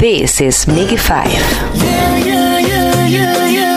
this is MIGY 5. Yeah, yeah, yeah,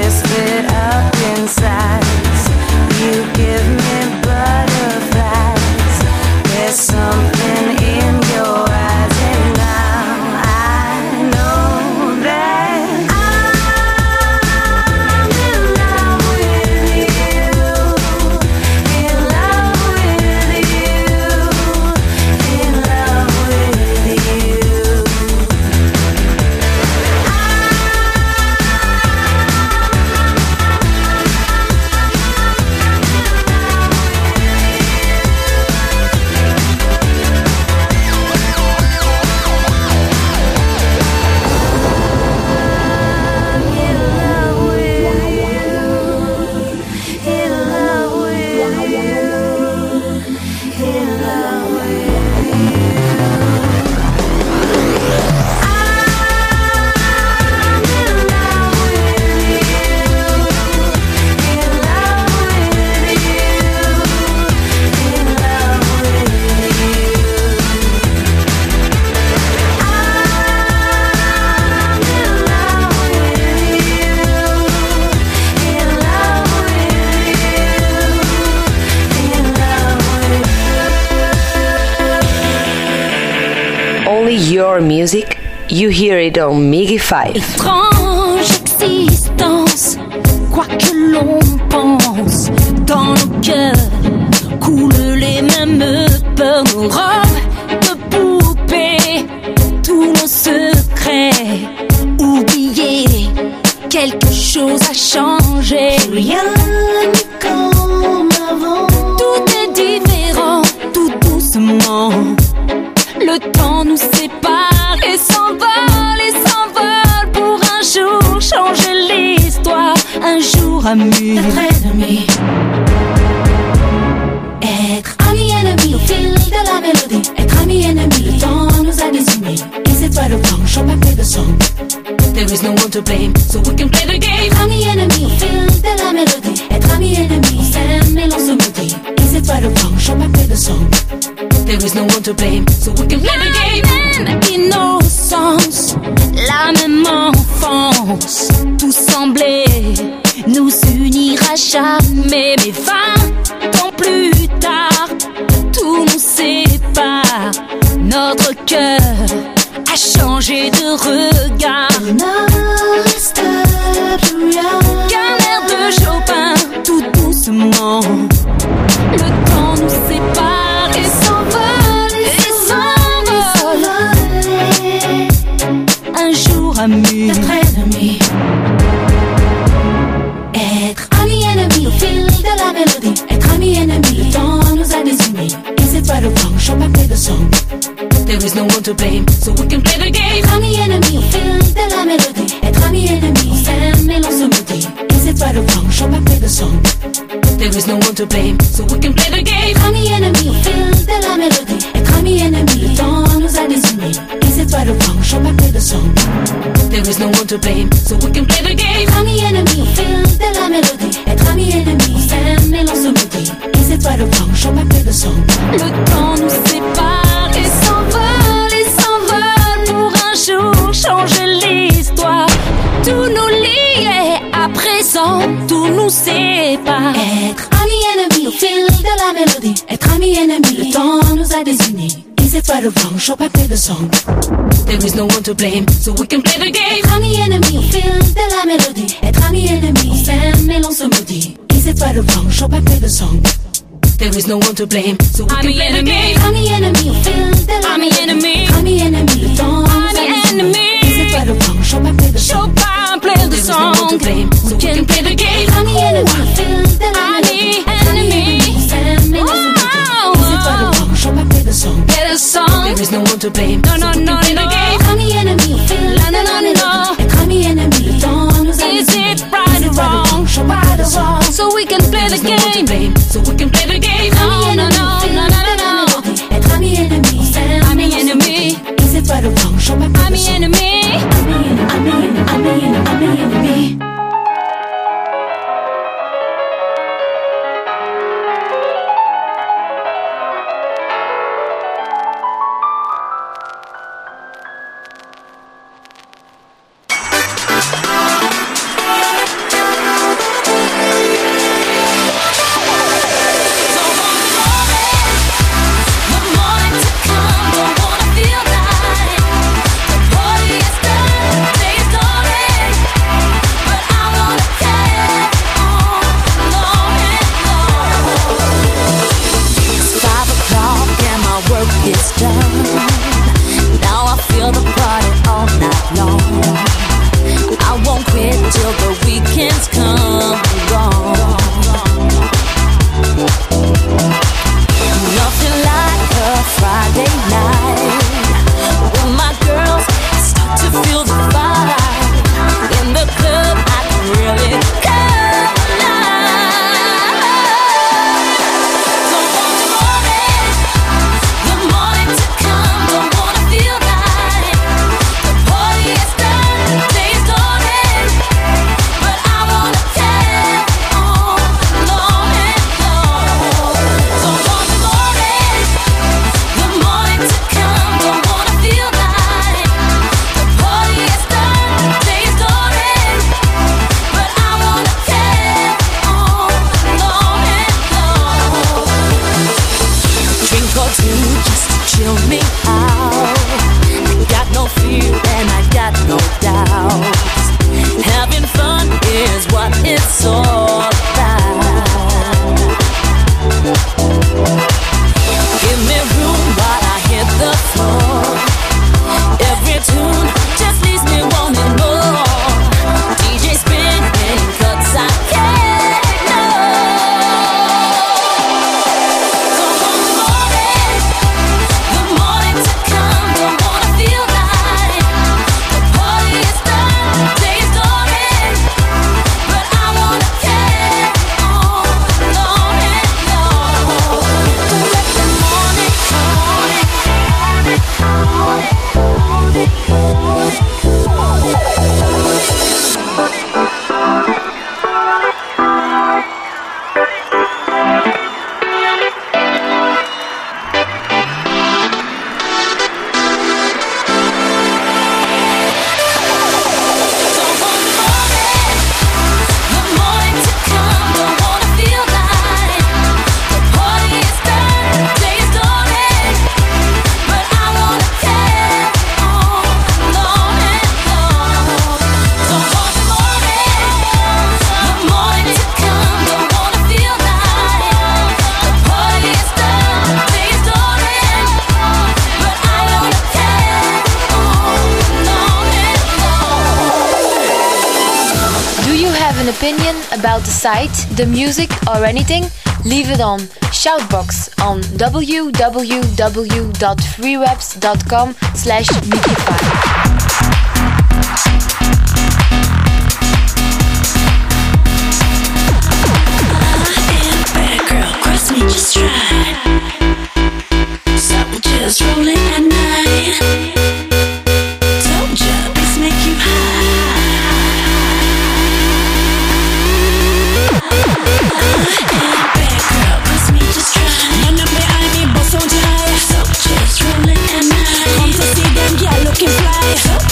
esperar. Hear it on MIGY 5. Étrange existence, quoi que l'on pense, dans nos cœurs coulent les mêmes peurs, nos robes de poupées, tous nos secrets oubliés. Quelque chose a changé. Rien n'est comme avant. Tout est différent, tout doucement. Le temps nous sépare et s'envole et s'envole pour un jour changer l'histoire, un jour amuse. Être ennemi. Être ami ennemi au fil de la mélodie. Être ami ennemi, le temps nous a désunis. Et c'est toi le temps, chant pas de son. There is no one to blame, so we can play the game. Être ami ennemi au fil de la mélodie. Être ami ennemi, on s'aime et l'on se maudit. Et c'est toi le temps, chant pas de son. There is no one to blame, so we can play the game. Innocence, la même enfance, tout semblait nous unir à jamais. Mais vingt ans plus tard, tout nous sépare. Notre cœur a changé de regard. Amuse. Être ennemi. Être ami ennemi au fil de la mélodie. Être ami ennemi, le temps nous a désunis. Et c'est toi le vent, chant pas de son. There is no one to blame, so we can play the game. Être ami ennemi au fil de la mélodie. Être ami ennemi, on s'aime et l'on se maudit. Et c'est toi le vent, chant pas de son. There is no one to blame, so we can play the game. Être ami ennemi au fil de la mélodie. Être ami ennemi, le temps nous a désunis. Et c'est toi le vent, chant pas de son. There is no one to blame, so we can play the game. Ami ennemi au fil de la mélodie. Être ami ennemi, et l'on se maudit. Et c'est toi le vent, chant pas de son. Le temps nous sépare et s'envole et s'envole pour un jour changer l'histoire. Tout nous lie à présent, tout nous sépare. Être ami ennemi au fil de la mélodie. Être ami ennemi, le temps nous a désunis. Et c'est toi le vent, chaud papier de son. There is no one to blame, so we can play the game. Être ami ennemi fil de la mélodie. Être ami ennemi, on s'aime et l'on se maudit. Et c'est toi le vent, chaud papier de son. There is no one to blame, so we can play the game. Ami ennemi fil de la mélodie. Ennemi. Ami ennemi, le temps nous a désunis. Et c'est toi le vent, chaud papier de son. play the song. No one to blame, so we can play the game. Ami ennemi fil de la mélodie. Son. Song. There is no one to blame, no, no, so we can play the game. Ami ennemi au fil de la mélodie. Être ami ennemi, le temps Is it right or wrong? Show Right or wrong? So we can play the game. Blame, so we can play the game. No, no, no, no, no, no, no. Être ami ennemi, c'est ami ennemi. Et c'est toi le vent, chaud Ami ennemi. Ami, ami, ami, ami ennemi. It's about the site, the music, or anything, leave it on Shoutbox on www.freewebs.com slash just rolling at night. Yeah.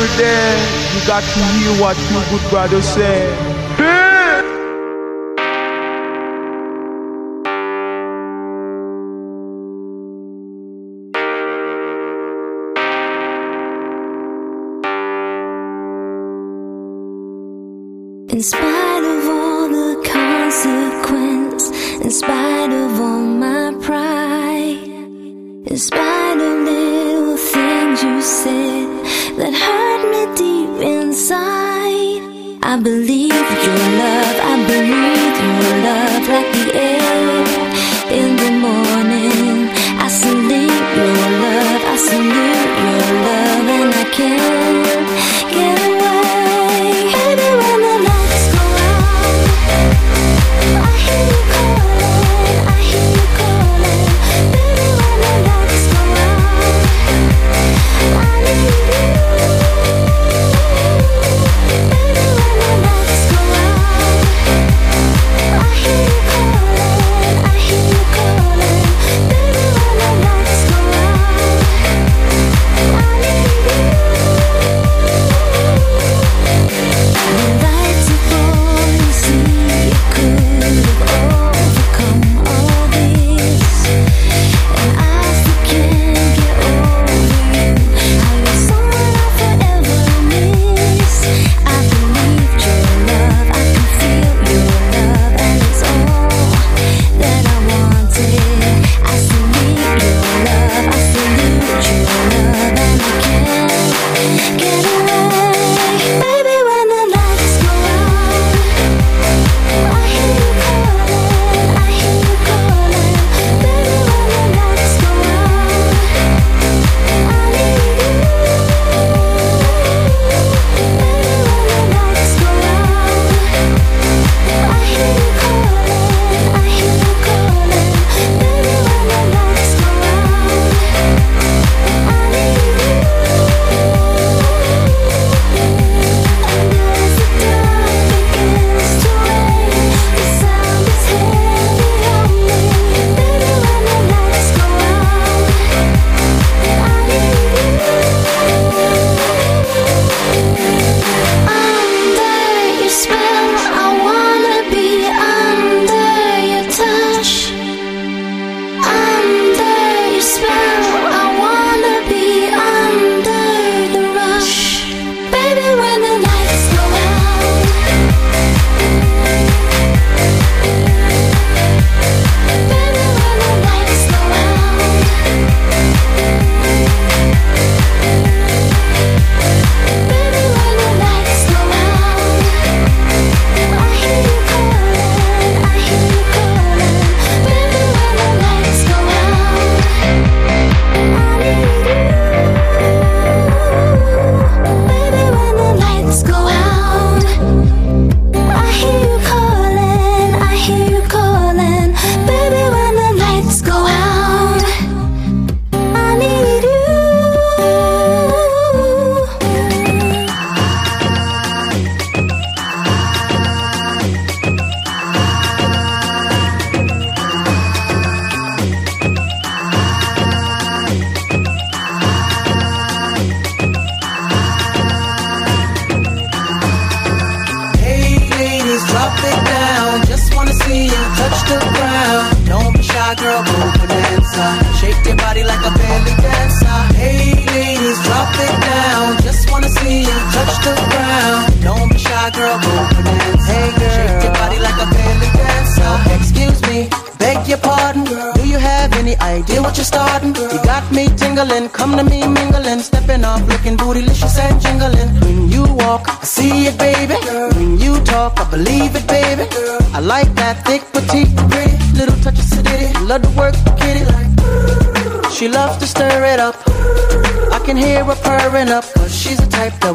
every day you got to hear what your good brother said.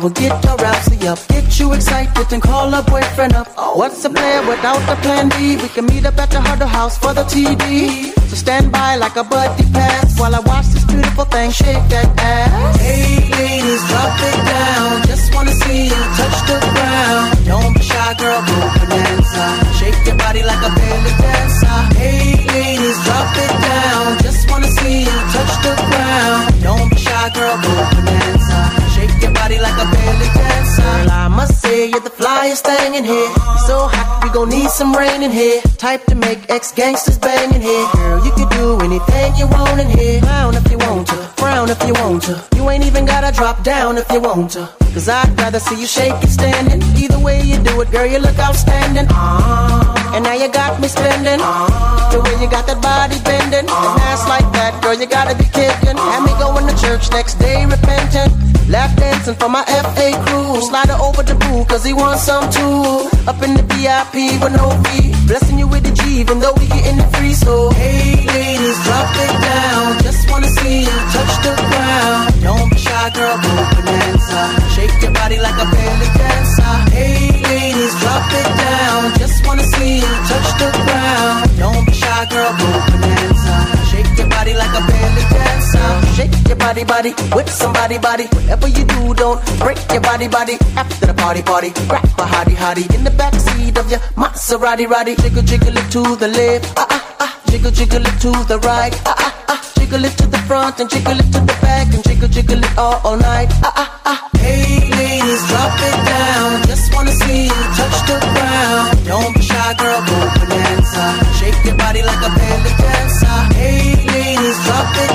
Will get your rousey up. Get you excited and call her boyfriend up. What's a plan without the plan B? We can meet up at the Huddle House for the TV. So stand by like a buddy pass while I watch this beautiful thing shake that ass. Hey ladies, drop it down. Just wanna see you touch the ground. Don't be shy, girl, go Bananza. Shake your body like a belly dancer. Hey ladies, drop it down. Just wanna see you touch the ground. Don't be shy, girl, go say you're the flyest thing in here. So hot, we gon' need some rain in here. Type to make ex gangsters bang in here. Girl, you can do anything you want in here. Clown if you want to, frown if you want to. You ain't even gotta drop down if you want to. Cause I'd rather see you shake it standing. Either way you do it, girl, you look outstanding. Ah, and now you got me spending. The way you got that body bending. And ass like that, girl, you gotta be kidding. Had me going to church next day repenting. Lap dancing for my FA crew. Slide her over the boo, cause he wants some too. Up in the VIP with no fee. Blessing you with the G, even though we getting it free. So, hey ladies, drop it down. Just wanna see you touch the ground. Don't shy, girl, go Bananza. Shake your body like a belly dancer. Hey ladies, drop it down. Just wanna see you touch the ground. Don't be shy, girl, go Bananza. Shake your body like a belly dancer. Shake your body, body, with somebody, body. Whatever you do, don't break your body, body. After the party, party, grab a hottie, hottie in the backseat of your Maserati, roddy. Jiggle, jiggle it to the left, ah ah ah. Jiggle, jiggle it to the right, ah ah ah. Jiggle it to the front and jiggle it to the back and jiggle, jiggle it all, all night, ah ah ah. Hey ladies, drop it down. Just wanna see you touch the ground. Don't be shy, girl, go Bananza. Shake your body like a belly dancer. Hey ladies, drop it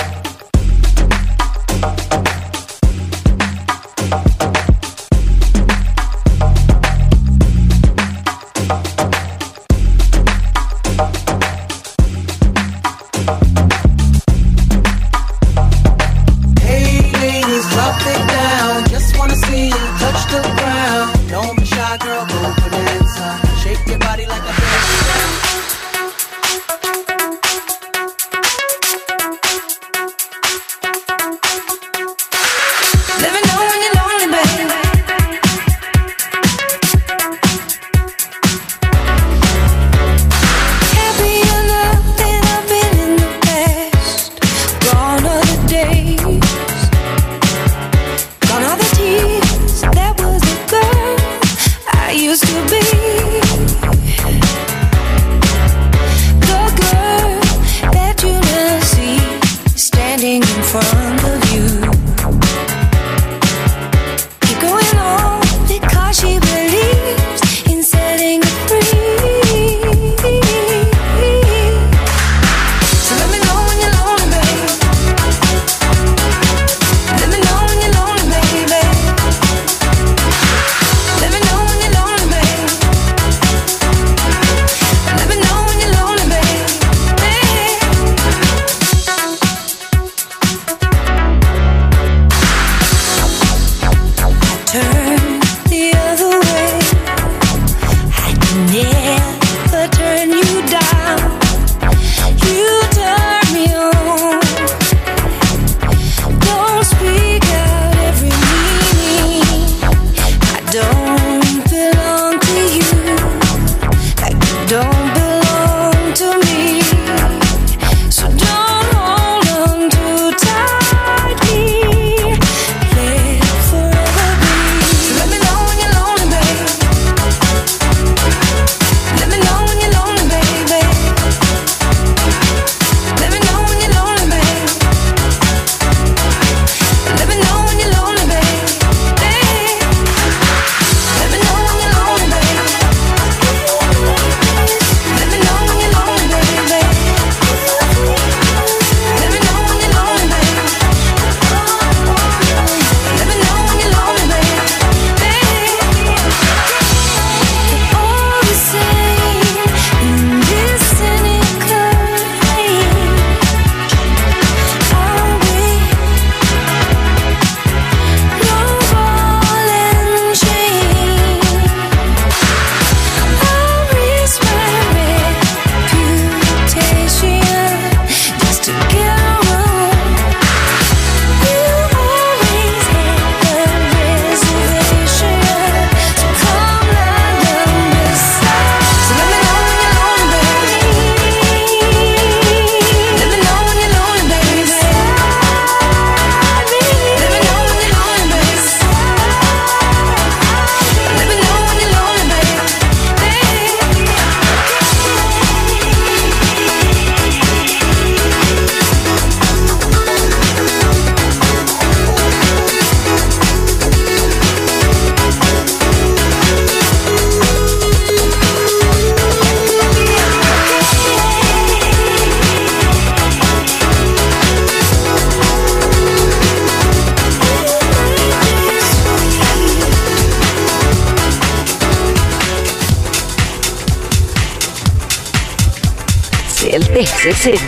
classic.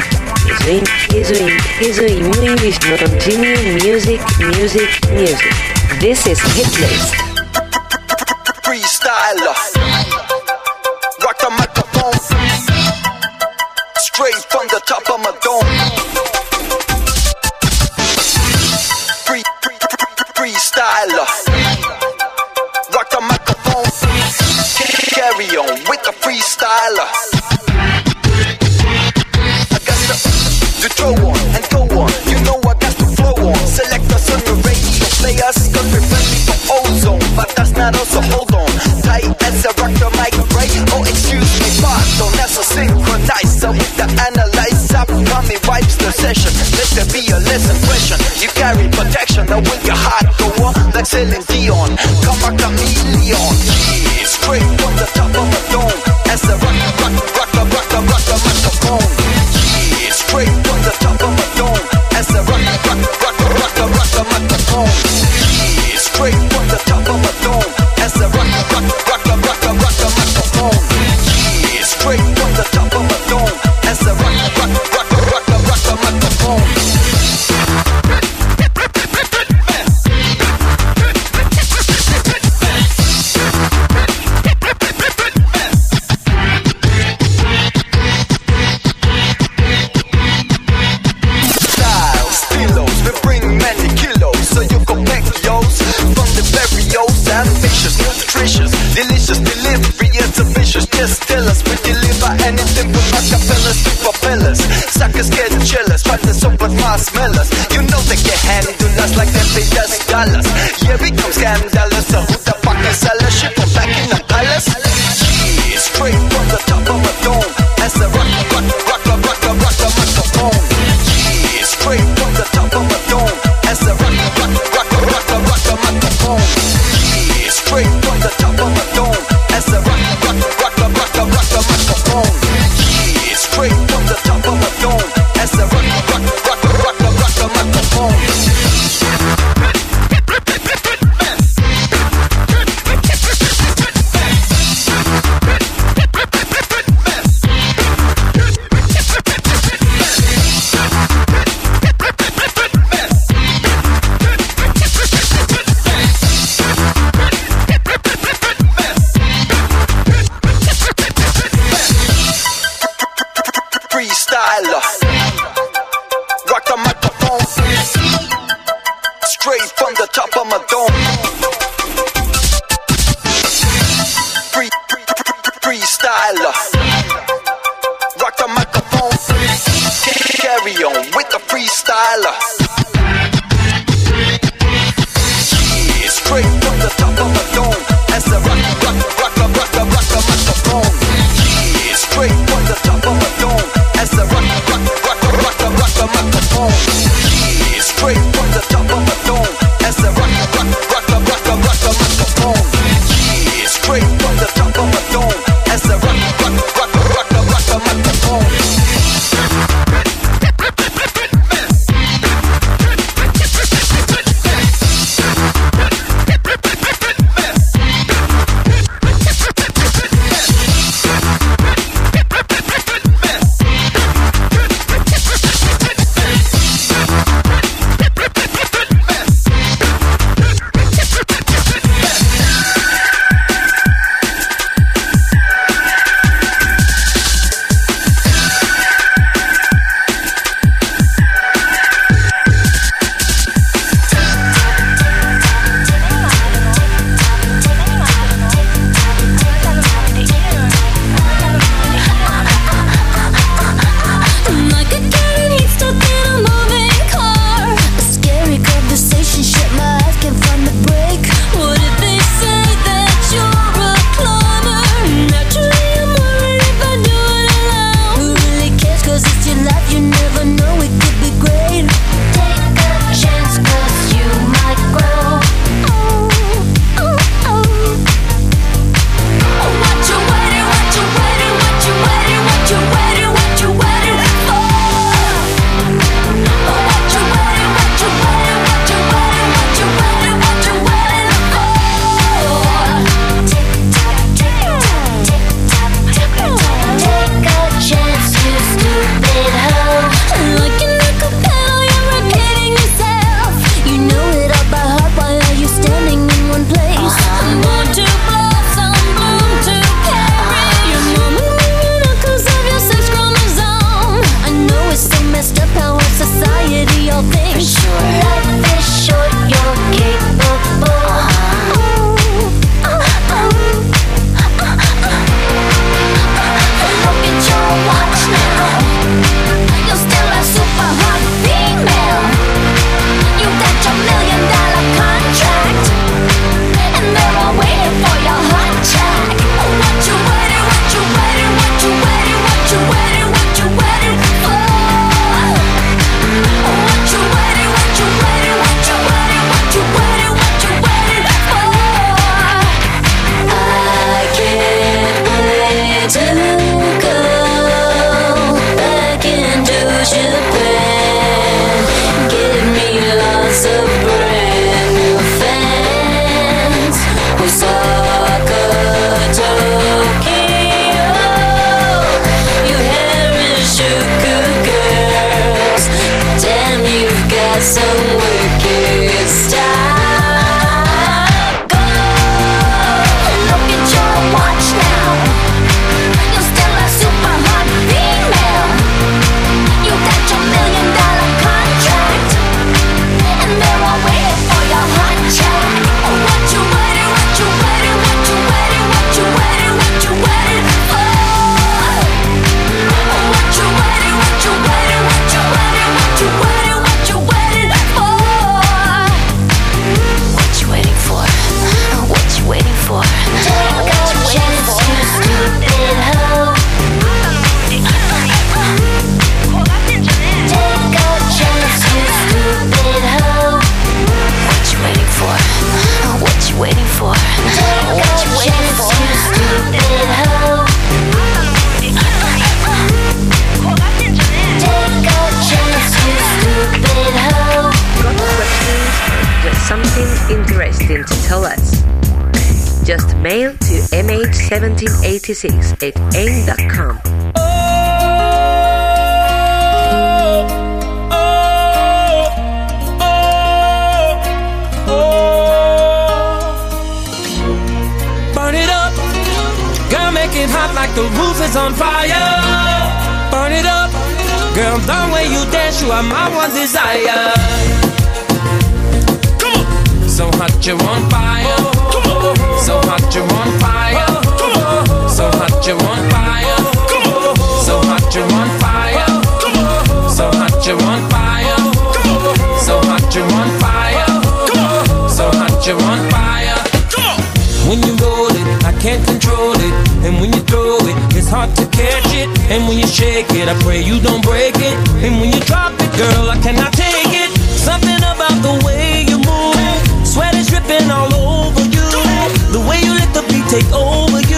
Swing, swing, swing, English, not music, music, music. This is Hit List. Mh1786 at aim.com. Burn it up, girl, make it hot like the roof is on fire. Burn it up, girl, the way you dance, you are my one desire. Come on, So hot you're on fire. So hot you're on fire. Hot you're on fire. So hot you're on fire. So hot you're on fire. So hot you're on fire. So hot you're on fire. When you roll it, I can't control it. And when you throw it, it's hard to catch it. And when you shake it, I pray you don't break it. And when you drop it, girl, I cannot take it. Something about the way you move. Sweat is dripping all over you. The way you let the beat take over you.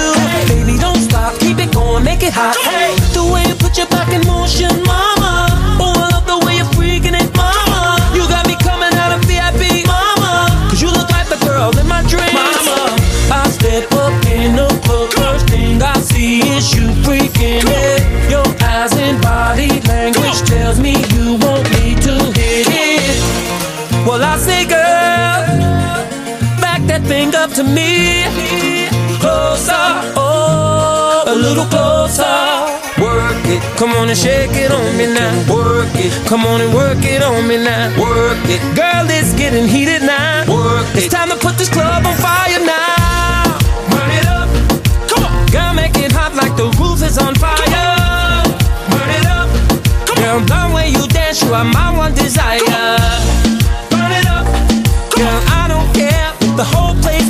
Make it hot. Hey, the way you put your back in motion, mama. Come on and shake it on me now. Work it, come on and work it on me now. Work it, girl, it's getting heated now. Work it, it's time to put this club on fire now. Burn it up, come on, girl, make it hot like the roof is on fire. Burn it up, Come girl, the way you dance, you are my one desire. Burn it up, girl, I don't care the whole place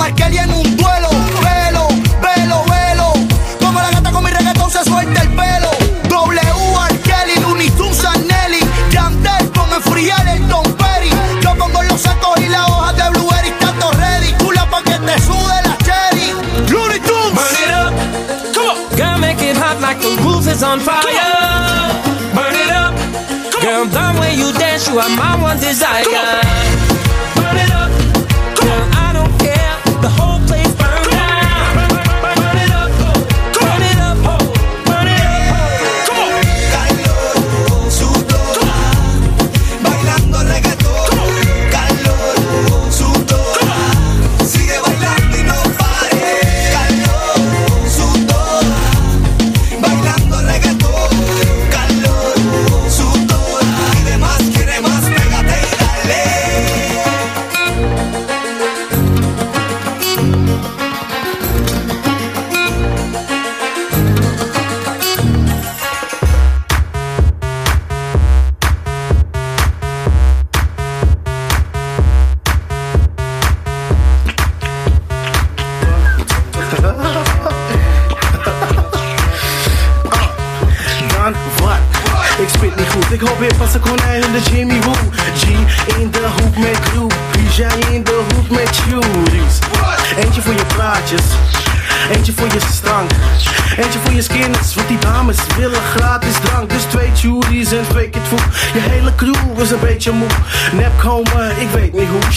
Arkeli en un duelo. Velo, velo, velo. Como la gata con mi reggaetón se suelta el pelo. W Arkeli, Looney Tunes, Nelly. Yandel con el frial, el Don Perry. Yo pongo los sacos y las hojas de Blueberry. Tanto ready, cula pa' que te sude la cherry. Looney Tunes. Burn it up, come on, girl, make it hot like the roof is on fire. Burn it up, girl, the way you dance, you are my one desire. The whole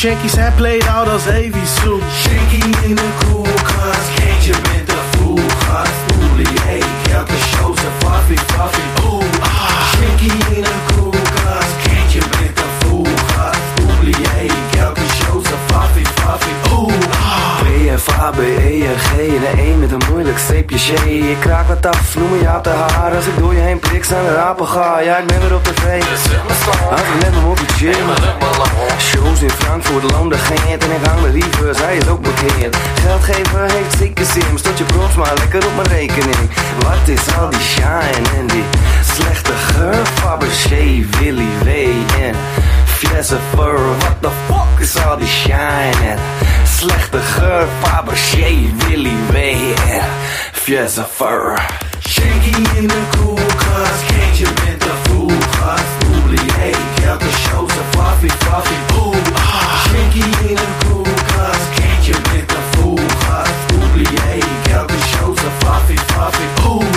weet niet hoe Lucifer, what the fuck is all die shine? Slechte geur, Fabergé wil hij Fierce fur. Shaky in the cool cars, can't you koelkast, the met de hey, Oelie, the shows, a fluffy, fluffy, boe. Shaky in de koelkast, kindje met de voelkast. Oelie, the shows, een fluffy, fluffy, boe.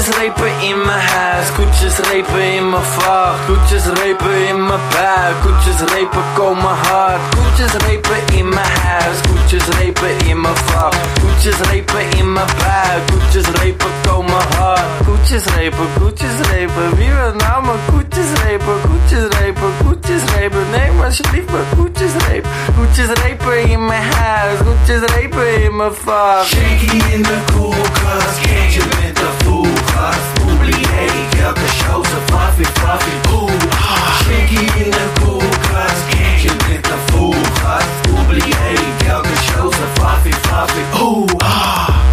Koetjes repen in mijn huis, koetjes repen in mijn vacht, koetjes repen in mijn buik, koetjes repen komen hard, koetjes repen in mijn huis, koetjes repen in mijn vacht, koetjes repen in mijn buik, koetjes repen komen hard, koetjes repen, koetjes repen, wie wil nou mijn koetjes repen, koetjes repen, koetjes repen, neem alsjeblieft mijn koetjes repen, koetjes repen in mijn huis, koetjes repen in mijn vacht. Shaky in de koelkast, kindje met de voelgast, oublié, elke show zo fluffy, fluffy, ah. Shaky in de koelkast, kindje met de voelgast, oublié, elke show zo fluffy, fluffy, oeh.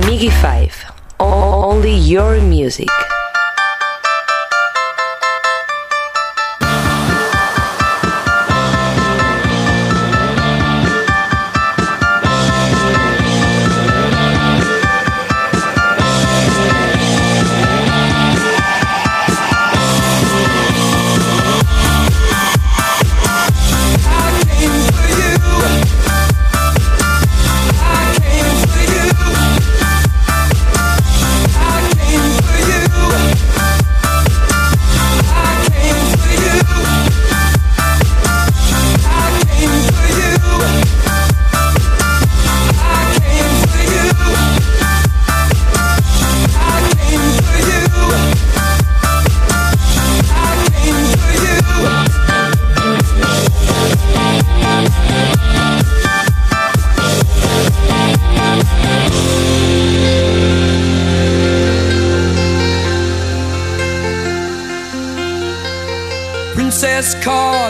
MIGY 5. Only your music.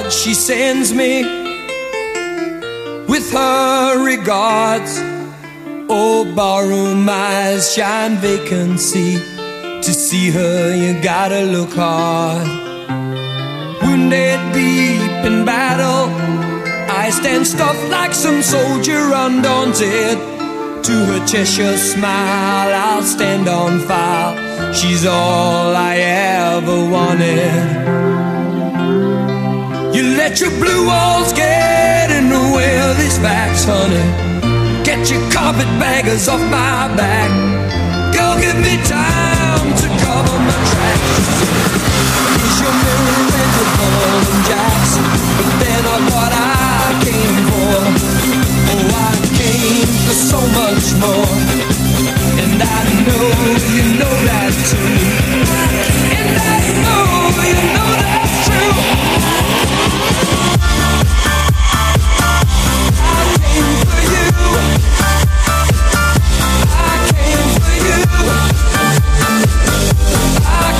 Card she sends me with her regards. Oh, barroom eyes shine vacancy. To see her, you gotta look hard. Wounded deep in battle, I stand stuffed like some soldier undaunted. To her Cheshire smile, I'll stand on fire. She's all I ever wanted. Let your blue walls get in the way of these facts, honey. Get your carpetbaggers off my back. Girl, give me time to cover my tracks. Is your mirror rented Harlem Jackson? But then I thought I came for. Oh, I came for so much more. And I know you know that too. And I know you know that's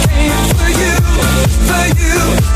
for you, for you.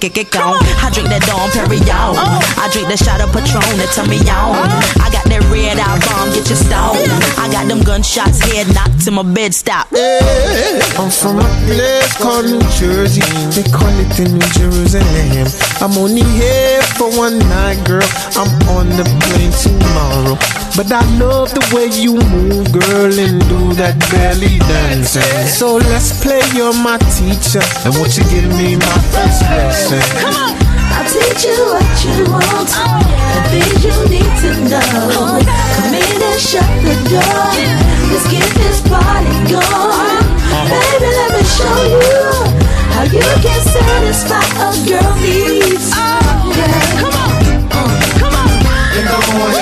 Get get gone. I drink that Dom Perignon. I drink that shot of Patron that turn me on. I got that red eye bomb, get your stone. I got them gunshots, head knocked till my bed stop. I'm from a place called New Jersey. They call it the New Jerusalem. I'm only here for one night, girl. I'm on the plane tomorrow. But I love the way you move, girl, and do that belly dancing. So let's play, you're my teacher. And won't you give me my first lesson? Come on. I'll teach you what you want, oh, yeah. the things you need to know. Come in and shut the door. Let's get this party going. Baby, let me show you how you can satisfy a girl needs. Oh, Yeah. Come on, come on. In the morning,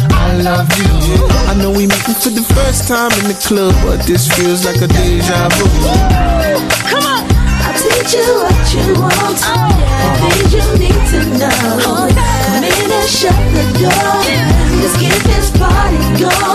I love you. I know we met for the first time in the club, but this feels like a deja vu. Come on. I'll teach you what you want, oh. the things you need to know. Come in and shut the door. Let's get this party going.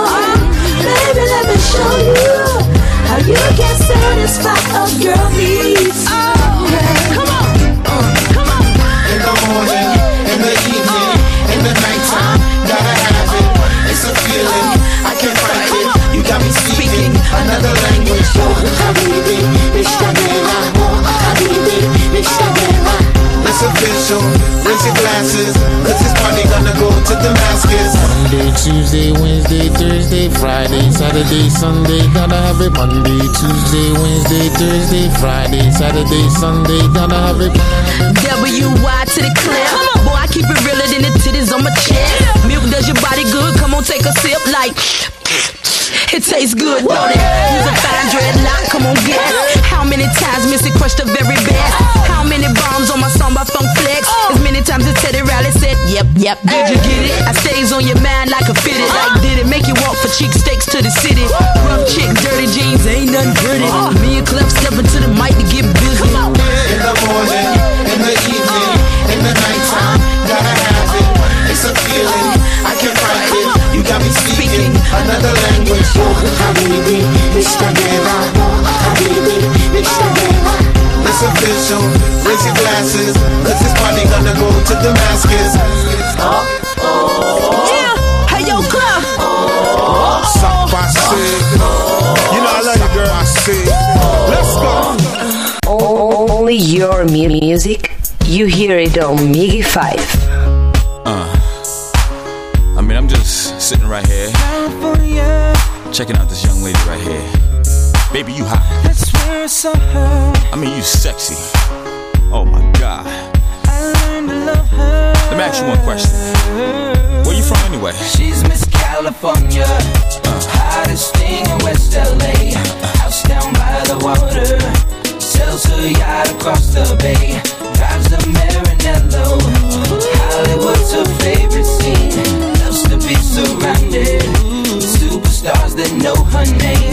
Gonna go to Damascus. Monday, Tuesday, Wednesday, Thursday, Friday, Saturday, Sunday, gotta have it. Monday, Tuesday, Wednesday, Thursday, Friday, Saturday, Sunday, gotta have it. W-Y to the clip. Come on, boy, I keep it realer than the titties on my chest. Milk does your body good. Come on, take a sip like. It tastes good, don't it? Use a fine dreadlock, come on, get it. How many times Missy crushed the very best? Many bombs on my by Funk Flex? As many times as Teddy Riley said, Yep, yep, did you get it? I stays on your mind like a fitted. Like, did it make you walk for cheek steaks to the city? Rough chick, dirty jeans, ain't nothing dirty. Me and Clef stepping to the mic to get busy. In the morning, in the evening, in the nighttime, gotta have it. It's a feeling, I can't fight it. You got me speaking another language. Oh, habibi, the guerra. Oh, habibi. It's official, raise your glasses, cause this party gonna go to Damascus. Yeah, hey yo, Clef. Suck by You know I love you, girl. Let's go. Only your mu- music, you hear it on MIGY 5. Uh, I mean, I'm just sitting right here, checking out this young lady right here. Baby, you hot. That's where I saw her. I mean, you sexy. Oh my god. I learned to love her. Let me ask you one question. Where you from anyway? She's Miss California, uh. hottest thing in West LA. House down by the water, sells her yacht across the bay. Drives a Maranello. Hollywood's her favorite scene. Loves to be surrounded superstars that know her name.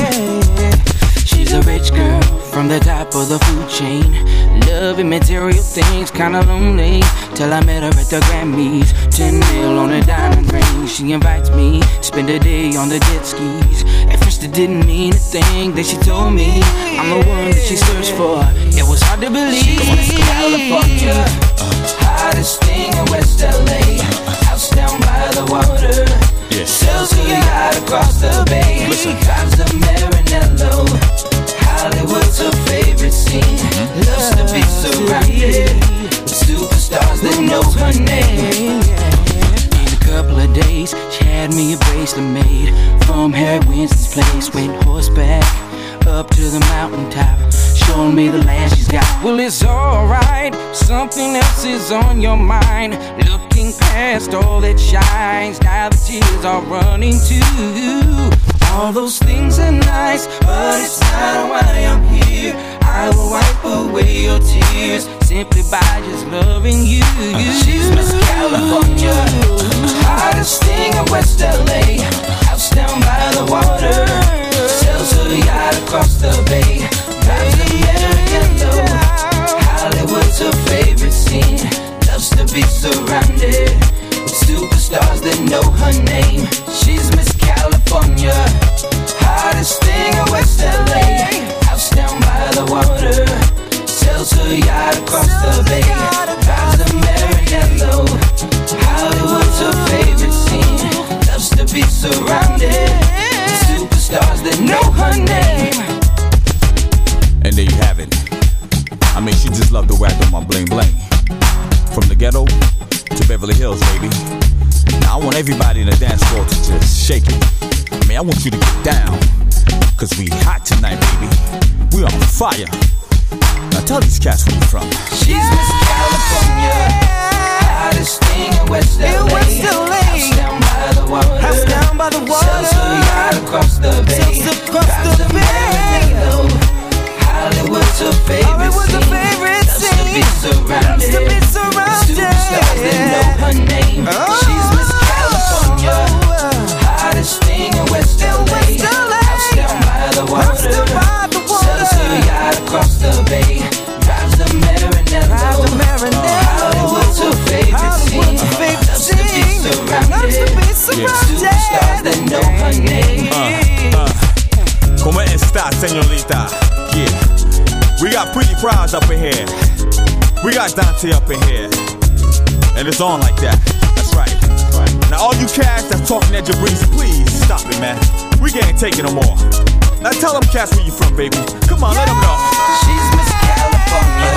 The top of the food chain. Loving material things, kinda lonely. Till I met her at the Grammys. 10 mil on a diamond ring. She invites me, spend a day on the jet skis. At first, it didn't mean a thing that she told me. I'm the one that she searched for. It was hard to believe. California, uh, hottest thing in West LA. House down by the water. Sells her yacht across the bay. Drives a Maranello. Hollywood's her favorite scene. Loves to be surrounded with superstars that know her name. In a couple of days, had me a bracelet made from Harry Winston's place. Went horseback up to the mountaintop, showing me the land she's got. Well, it's alright, something else is on your mind. Looking past all that shines, now the tears are running too. All those things are nice, but it's not why I'm here. I will wipe away your tears simply by just loving you. She's Miss California, hottest thing in West LA. House down by the water, sails her yacht across the bay. Drives a Maranello. Hollywood's her favorite scene. Loves to be surrounded with superstars that know her name. Want everybody in the dance floor to just shake it. I mean, I want you to get down. Cause we hot tonight, baby. We on fire. Now tell these cats where you from. She's Miss California, hottest thing in West LA. House down by the water, house down by the water. Sells her yacht across the bay, across the bay. Hollywood's her favorite scene. Loves to be surrounded, superstars that know her name. She's surrounded, superstars that know her name. Uh, uh. ¿Cómo está, señorita? Yeah. We got pretty crowds up in here. We got Dante up in here. And it's on like that. That's right. Now, all you cats that's talking at Jabrizi, please stop it, man. We can't take it no more. Now, tell them cats where you from, baby. Come on, let them know. She's Miss California,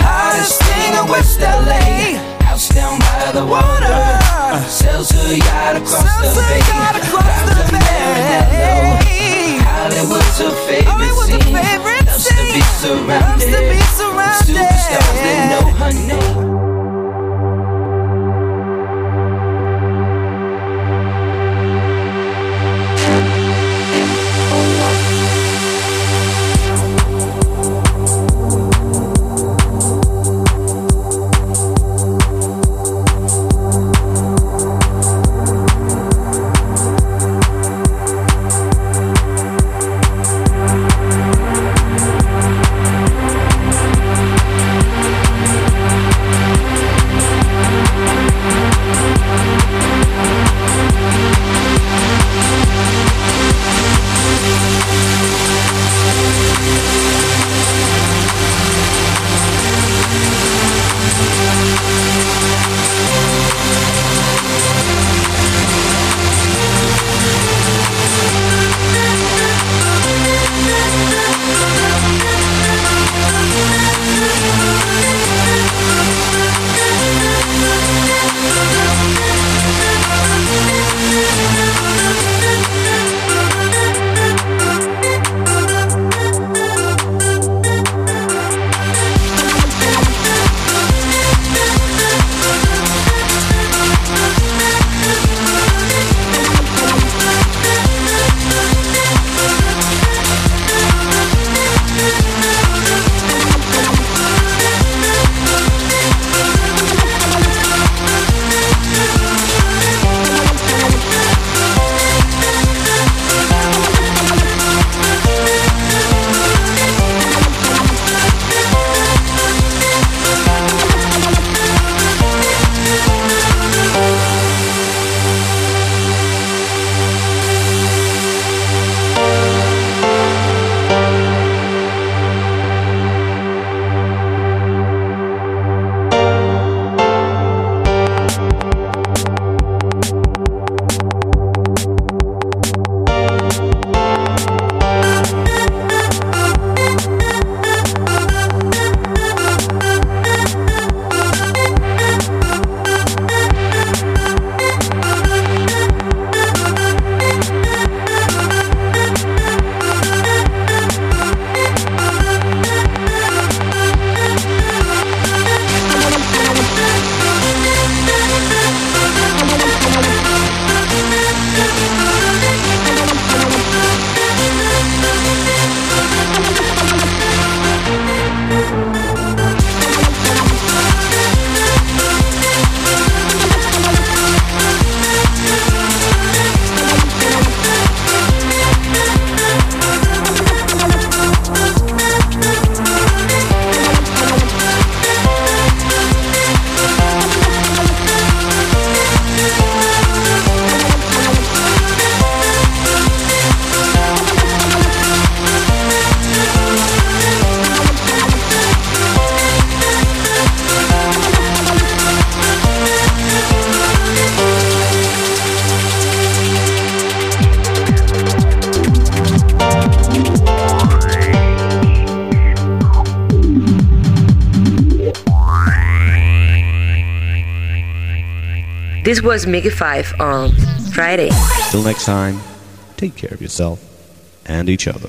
hottest thing in West LA. House down by the water, sells her yacht across the bay. Drives the Maranello. Hollywood's her favorite scene. Loves to be surrounded, was MIGY 5 on Friday. Till next time, take care of yourself and each other.